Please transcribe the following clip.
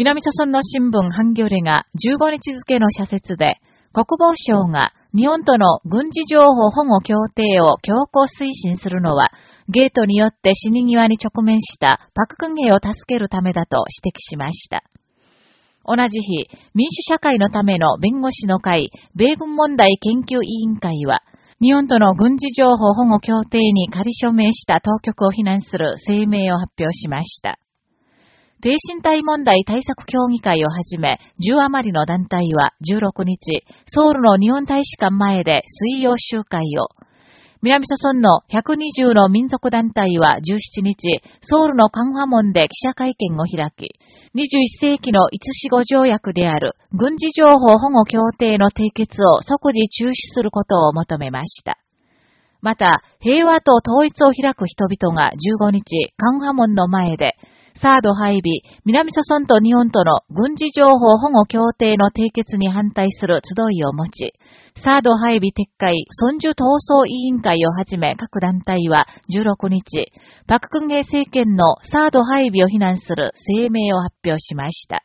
南朝村の新聞ハンギョレが15日付の社説で、国防省が日本との軍事情報保護協定を強行推進するのは、ゲートによって死に際に直面したパククンゲを助けるためだと指摘しました。同じ日、民主社会のための弁護士の会、米軍問題研究委員会は、日本との軍事情報保護協定に仮署名した当局を非難する声明を発表しました。低身体問題対策協議会をはじめ、10余りの団体は16日、ソウルの日本大使館前で水曜集会を、南諸村の120の民族団体は17日、ソウルのカンファ門で記者会見を開き、21世紀の五四五条約である軍事情報保護協定の締結を即時中止することを求めました。また、平和と統一を開く人々が15日、カンファ門の前で、サード配備、南諸村と日本との軍事情報保護協定の締結に反対する集いを持ち、サード配備撤回、村樹闘争委員会をはじめ各団体は16日、パククンゲ政権のサード配備を非難する声明を発表しました。